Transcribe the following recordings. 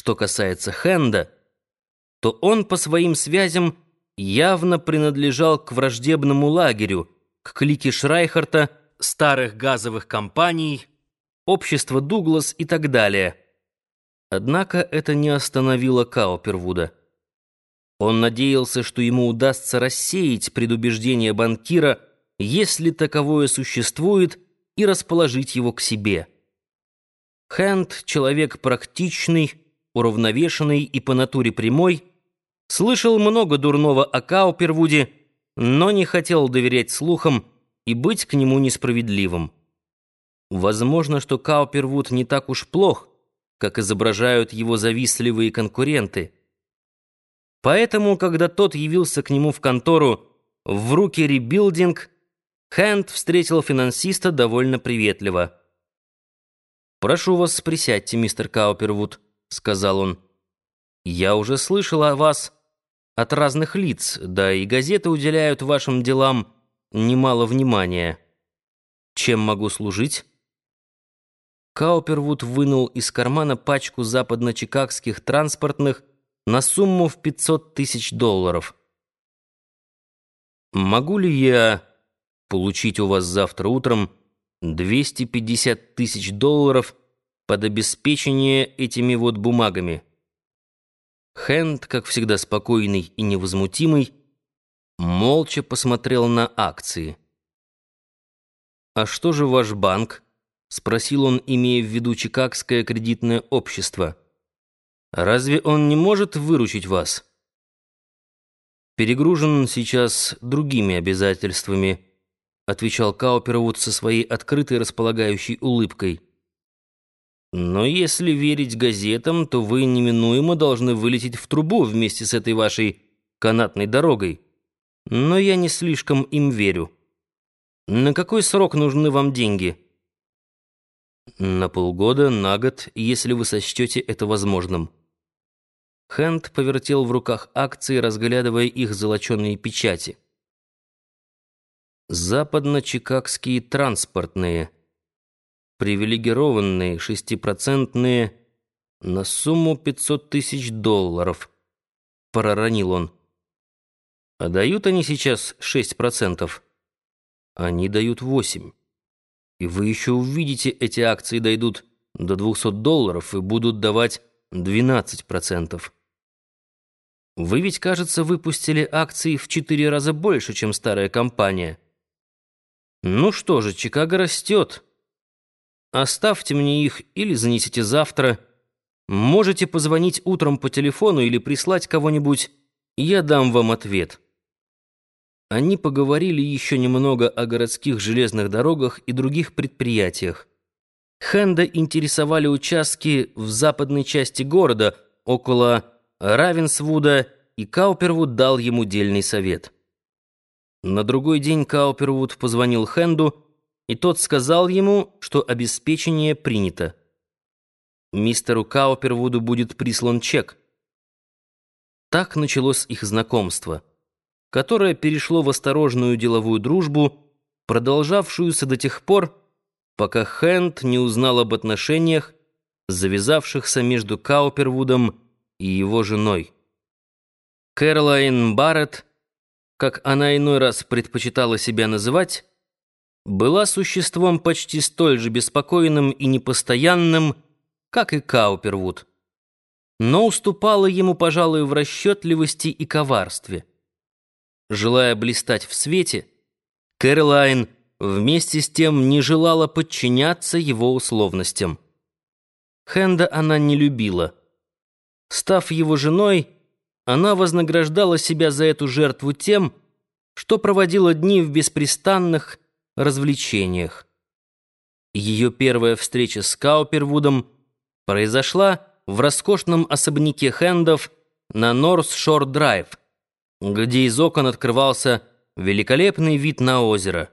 Что касается Хенда, то он по своим связям явно принадлежал к враждебному лагерю, к клике Шрайхарта, старых газовых компаний, общества Дуглас и так далее. Однако это не остановило Каупервуда. Он надеялся, что ему удастся рассеять предубеждение банкира, если таковое существует, и расположить его к себе. Хэнд — человек практичный, уравновешенный и по натуре прямой, слышал много дурного о Каупервуде, но не хотел доверять слухам и быть к нему несправедливым. Возможно, что Каупервуд не так уж плох, как изображают его завистливые конкуренты. Поэтому, когда тот явился к нему в контору в Рукери-билдинг, Хэнд встретил финансиста довольно приветливо. «Прошу вас, присядьте, мистер Каупервуд», — сказал он. «Я уже слышал о вас от разных лиц, да и газеты уделяют вашим делам немало внимания. Чем могу служить?» Каупервуд вынул из кармана пачку западно-чикагских транспортных на сумму в 500 тысяч долларов. «Могу ли я получить у вас завтра утром 250 тысяч долларов под обеспечение этими вот бумагами?» Хэнд, как всегда спокойный и невозмутимый, молча посмотрел на акции. «А что же ваш банк?» — спросил он, имея в виду Чикагское кредитное общество. «Разве он не может выручить вас?» «Перегружен сейчас другими обязательствами», — отвечал Каупервуд со своей открытой располагающей улыбкой. «Но если верить газетам, то вы неминуемо должны вылететь в трубу вместе с этой вашей канатной дорогой. Но я не слишком им верю. На какой срок нужны вам деньги?» На полгода, на год, если вы сочтете это возможным. Хэнд повертел в руках акции, разглядывая их золоченые печати. Западно-чикагские транспортные, привилегированные, шестипроцентные, на сумму 500 тысяч долларов, проронил он. А дают они сейчас 6%. Они дают 8%. И вы еще увидите, эти акции дойдут до 200 долларов и будут давать 12%. Вы ведь, кажется, выпустили акции в четыре раза больше, чем старая компания. Ну что же, Чикаго растет. Оставьте мне их или занесите завтра. Можете позвонить утром по телефону или прислать кого-нибудь, я дам вам ответ. Они поговорили еще немного о городских железных дорогах и других предприятиях. Хенда интересовали участки в западной части города, около Равенсвуда, и Каупервуд дал ему дельный совет. На другой день Каупервуд позвонил Хенду, и тот сказал ему, что обеспечение принято. Мистеру Каупервуду будет прислан чек. Так началось их знакомство которое перешло в осторожную деловую дружбу, продолжавшуюся до тех пор, пока Хэнд не узнал об отношениях, завязавшихся между Каупервудом и его женой. Кэролайн Барретт, как она иной раз предпочитала себя называть, была существом почти столь же беспокойным и непостоянным, как и Каупервуд, но уступала ему, пожалуй, в расчетливости и коварстве. Желая блистать в свете, Кэролайн вместе с тем не желала подчиняться его условностям. Хенда она не любила. Став его женой, она вознаграждала себя за эту жертву тем, что проводила дни в беспрестанных развлечениях. Ее первая встреча с Каупервудом произошла в роскошном особняке Хендов на Норс-Шор-Драйв, где из окон открывался великолепный вид на озеро.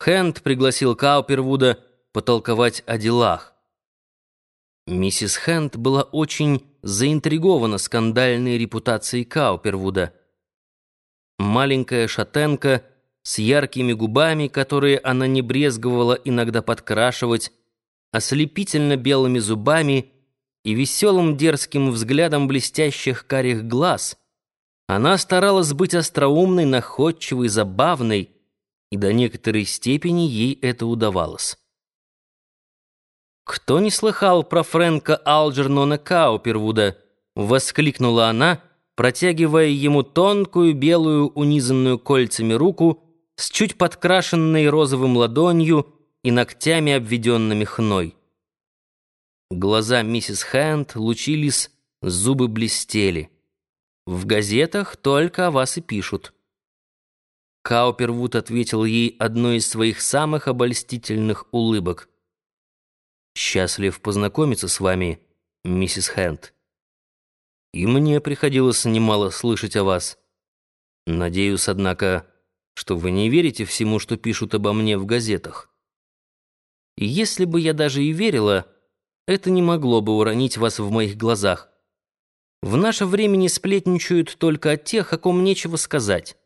Хэнд пригласил Каупервуда потолковать о делах. Миссис Хэнд была очень заинтригована скандальной репутацией Каупервуда. Маленькая шатенка с яркими губами, которые она не брезговала иногда подкрашивать, ослепительно белыми зубами и веселым дерзким взглядом блестящих карих глаз она старалась быть остроумной, находчивой, забавной, и до некоторой степени ей это удавалось. «Кто не слыхал про Фрэнка Алджернона Каупервуда?» — воскликнула она, протягивая ему тонкую белую унизанную кольцами руку с чуть подкрашенной розовым ладонью и ногтями, обведенными хной. Глаза миссис Хэнд лучились, зубы блестели. В газетах только о вас и пишут. Каупервуд ответил ей одной из своих самых обольстительных улыбок. «Счастлив познакомиться с вами, миссис Хэнд. И мне приходилось немало слышать о вас. Надеюсь, однако, что вы не верите всему, что пишут обо мне в газетах. И если бы я даже и верила, это не могло бы уронить вас в моих глазах. В наше время не сплетничают только о тех, о ком нечего сказать.